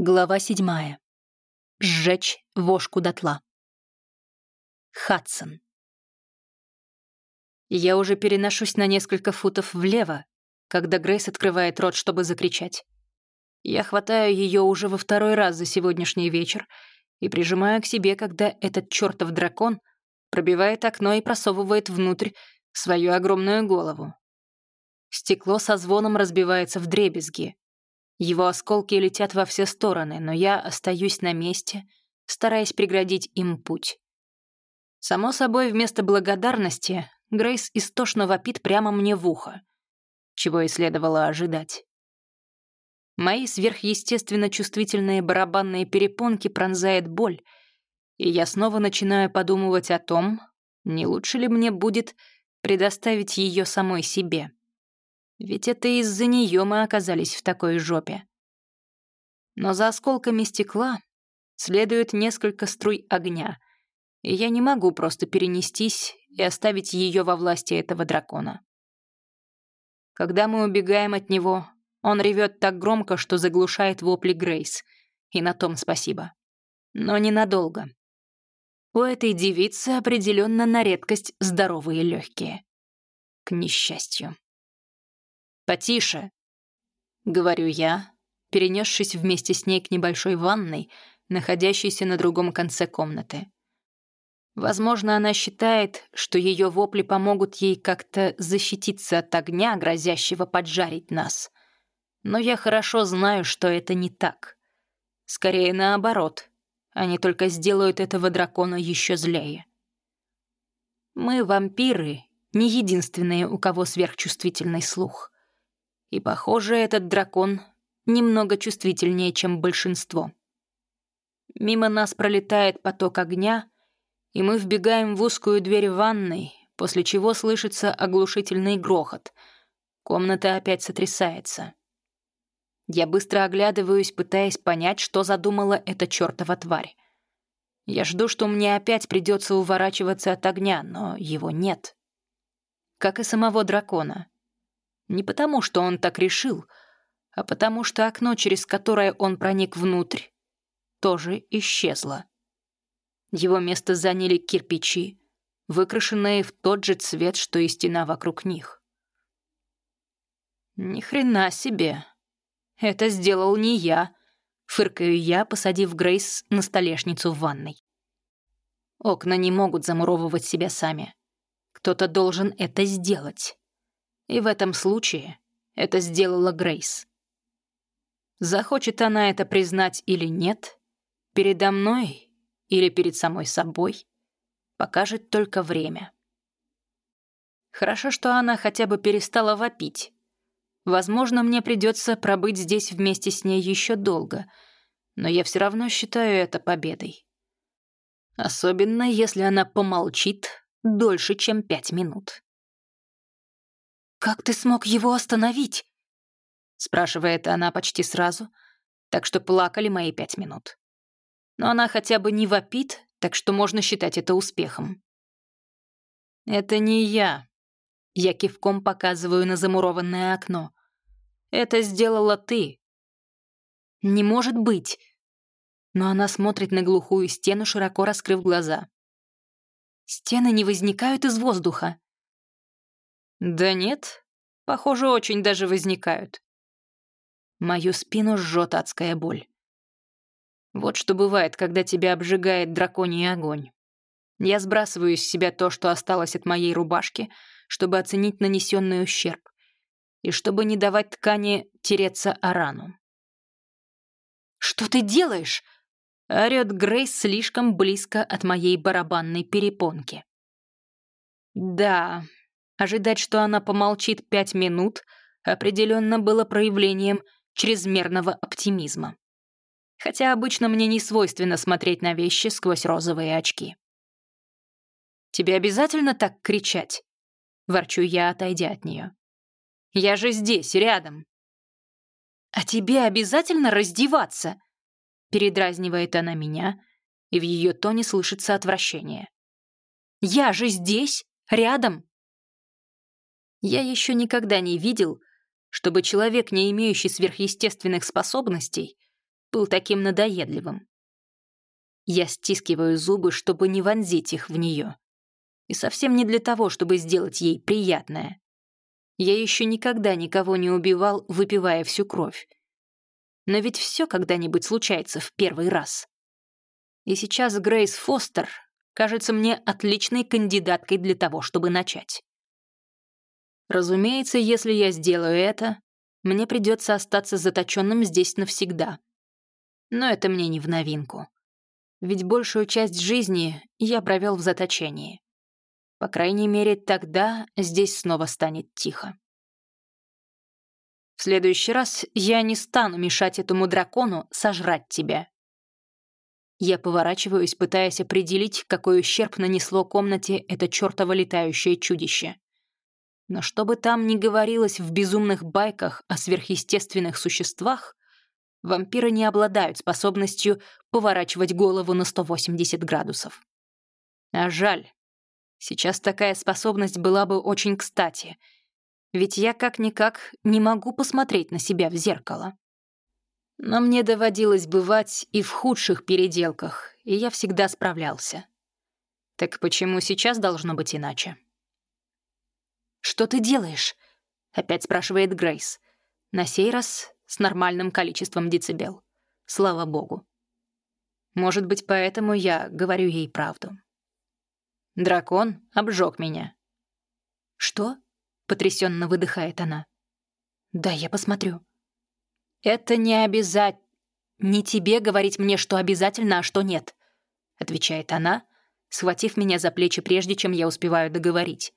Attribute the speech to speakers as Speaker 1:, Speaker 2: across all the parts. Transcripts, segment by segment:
Speaker 1: Глава седьмая. Сжечь вошку дотла. Хадсон. Я уже переношусь на несколько футов влево, когда Грейс открывает рот, чтобы закричать. Я хватаю ее уже во второй раз за сегодняшний вечер и прижимаю к себе, когда этот чертов дракон пробивает окно и просовывает внутрь свою огромную голову. Стекло со звоном разбивается в дребезги, его осколки летят во все стороны, но я остаюсь на месте, стараясь преградить им путь. Само собой, вместо благодарности Грейс истошно вопит прямо мне в ухо, чего и следовало ожидать. Мои сверхъестественно чувствительные барабанные перепонки пронзает боль, и я снова начинаю подумывать о том, не лучше ли мне будет предоставить ее самой себе. Ведь это из-за нее мы оказались в такой жопе. Но за осколками стекла следует несколько струй огня, и я не могу просто перенестись и оставить ее во власти этого дракона. Когда мы убегаем от него, он ревет так громко, что заглушает вопли Грейс, и на том спасибо. Но ненадолго. У этой девицы определенно на редкость здоровые легкие. К несчастью. «Потише», — говорю я, перенесшись вместе с ней к небольшой ванной, находящейся на другом конце комнаты. Возможно, она считает, что ее вопли помогут ей как-то защититься от огня, грозящего поджарить нас. Но я хорошо знаю, что это не так. Скорее наоборот. Они только сделают этого дракона еще злее. Мы, вампиры, не единственные, у кого сверхчувствительный слух — и, похоже, этот дракон немного чувствительнее, чем большинство. Мимо нас пролетает поток огня, и мы вбегаем в узкую дверь ванной, после чего слышится оглушительный грохот. Комната опять сотрясается. Я быстро оглядываюсь, пытаясь понять, что задумала эта чертова тварь. Я жду, что мне опять придется уворачиваться от огня, но его нет. Как и самого дракона. Не потому, что он так решил, а потому что окно, через которое он проник внутрь, тоже исчезло. Его место заняли кирпичи, выкрашенные в тот же цвет, что и стена вокруг них. «Ни хрена себе! Это сделал не я», — фыркаю я, посадив Грейс на столешницу в ванной. Окна не могут замуровывать себя сами. Кто-то должен это сделать. И в этом случае это сделала Грейс. Захочет она это признать или нет, передо мной или перед самой собой, покажет только время. Хорошо, что она хотя бы перестала вопить. Возможно, мне придется пробыть здесь вместе с ней еще долго, но я все равно считаю это победой. Особенно, если она помолчит дольше, чем пять минут. «Как ты смог его остановить?» спрашивает она почти сразу, так что плакали мои пять минут. Но она хотя бы не вопит, так что можно считать это успехом. «Это не я», — я кивком показываю на замурованное окно. «Это сделала ты». «Не может быть!» Но она смотрит на глухую стену, широко раскрыв глаза. «Стены не возникают из воздуха. Да нет, похоже, очень даже возникают. Мою спину жжет адская боль. Вот что бывает, когда тебя обжигает драконий огонь. Я сбрасываю с себя то, что осталось от моей рубашки, чтобы оценить нанесенный ущерб, и чтобы не давать ткани тереться о рану. «Что ты делаешь?» — орёт Грейс слишком близко от моей барабанной перепонки. «Да, Ожидать, что она помолчит пять минут, определенно было проявлением чрезмерного оптимизма. Хотя обычно мне не свойственно смотреть на вещи сквозь розовые очки. «Тебе обязательно так кричать?» — ворчу я, отойдя от нее. «Я же здесь, рядом». «А тебе обязательно раздеваться?» — передразнивает она меня, и в ее тоне слышится отвращение. «Я же здесь, рядом, я еще никогда не видел, чтобы человек, не имеющий сверхъестественных способностей, был таким надоедливым. Я стискиваю зубы, чтобы не вонзить их в нее. И совсем не для того, чтобы сделать ей приятное. Я еще никогда никого не убивал, выпивая всю кровь. Но ведь все когда-нибудь случается в первый раз. И сейчас Грейс Фостер кажется мне отличной кандидаткой для того, чтобы начать. Разумеется, если я сделаю это, мне придется остаться заточенным здесь навсегда. Но это мне не в новинку ведь большую часть жизни я провел в заточении. По крайней мере, тогда здесь снова станет тихо. В следующий раз я не стану мешать этому дракону сожрать тебя. Я поворачиваюсь, пытаясь определить, какой ущерб нанесло комнате это чертово летающее чудище. Но что бы там ни говорилось в безумных байках о сверхъестественных существах, вампиры не обладают способностью поворачивать голову на 180 градусов. А жаль. Сейчас такая способность была бы очень кстати, ведь я как-никак не могу посмотреть на себя в зеркало. Но мне доводилось бывать и в худших переделках, и я всегда справлялся. Так почему сейчас должно быть иначе? «Что ты делаешь?» — опять спрашивает Грейс. На сей раз с нормальным количеством децибел. Слава богу. Может быть, поэтому я говорю ей правду. Дракон обжег меня. «Что?» — потрясенно выдыхает она. «Да, я посмотрю». «Это не обязательно. Не тебе говорить мне, что обязательно, а что нет», — отвечает она, схватив меня за плечи, прежде чем я успеваю договорить.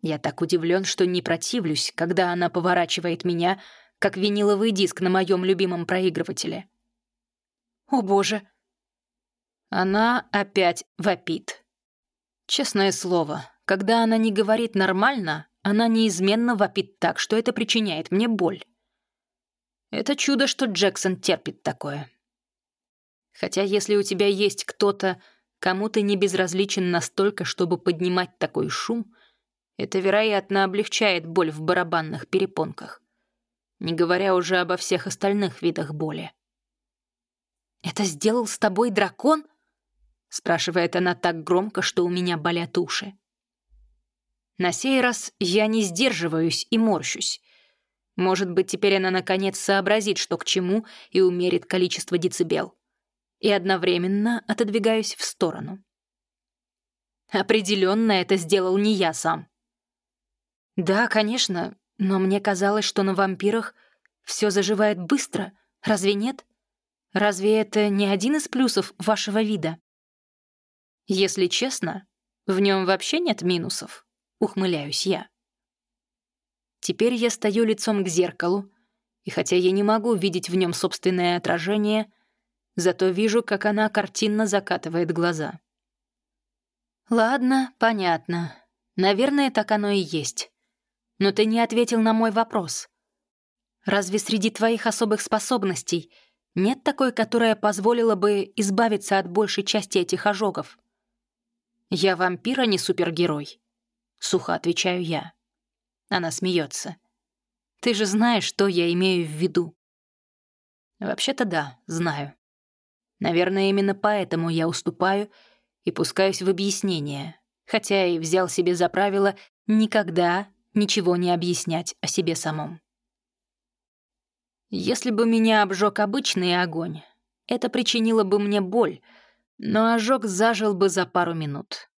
Speaker 1: Я так удивлен, что не противлюсь, когда она поворачивает меня, как виниловый диск на моем любимом проигрывателе. «О боже!» Она опять вопит. Честное слово, когда она не говорит нормально, она неизменно вопит так, что это причиняет мне боль. Это чудо, что Джексон терпит такое. Хотя если у тебя есть кто-то, кому ты не безразличен настолько, чтобы поднимать такой шум, это, вероятно, облегчает боль в барабанных перепонках не говоря уже обо всех остальных видах боли. «Это сделал с тобой дракон?» — спрашивает она так громко, что у меня болят уши. На сей раз я не сдерживаюсь и морщусь. Может быть, теперь она наконец сообразит, что к чему, и умерит количество децибел. И одновременно отодвигаюсь в сторону. Определенно это сделал не я сам. Да, конечно, но мне казалось, что на вампирах все заживает быстро. Разве нет? Разве это не один из плюсов вашего вида? Если честно, в нем вообще нет минусов, ухмыляюсь я. Теперь я стою лицом к зеркалу, и хотя я не могу видеть в нем собственное отражение, зато вижу, как она картинно закатывает глаза. Ладно, понятно. Наверное, так оно и есть. Но ты не ответил на мой вопрос. Разве среди твоих особых способностей нет такой, которая позволила бы избавиться от большей части этих ожогов? Я вампир, а не супергерой. Сухо отвечаю я. Она смеется. Ты же знаешь, что я имею в виду. Вообще-то да, знаю. Наверное, именно поэтому я уступаю и пускаюсь в объяснение, хотя и взял себе за правило никогда ничего не объяснять о себе самом. Если бы меня обжег обычный огонь, это причинило бы мне боль, но ожог зажил бы за пару минут.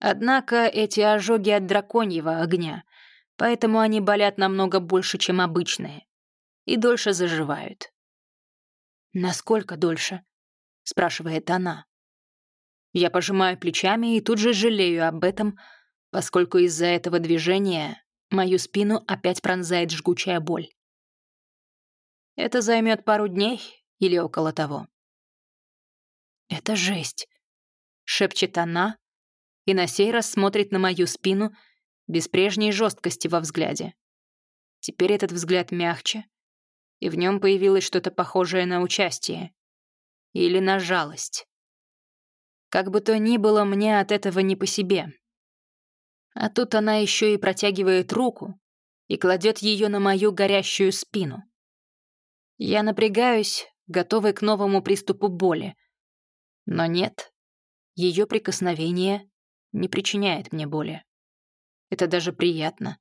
Speaker 1: Однако эти ожоги от драконьего огня, поэтому они болят намного больше, чем обычные, и дольше заживают. «Насколько дольше?» — спрашивает она. Я пожимаю плечами и тут же жалею об этом, поскольку из-за этого движения мою спину опять пронзает жгучая боль. Это займет пару дней или около того. «Это жесть», — шепчет она, и на сей раз смотрит на мою спину без прежней жесткости во взгляде. Теперь этот взгляд мягче, и в нем появилось что-то похожее на участие или на жалость. Как бы то ни было, мне от этого не по себе. А тут она еще и протягивает руку и кладет ее на мою горящую спину. Я напрягаюсь, готовой к новому приступу боли. Но нет, ее прикосновение не причиняет мне боли. Это даже приятно.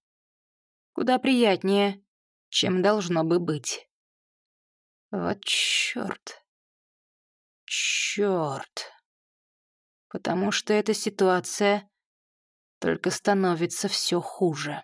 Speaker 1: Куда приятнее, чем должно бы быть. Вот чёрт. Чёрт. Потому что эта ситуация только становится все хуже.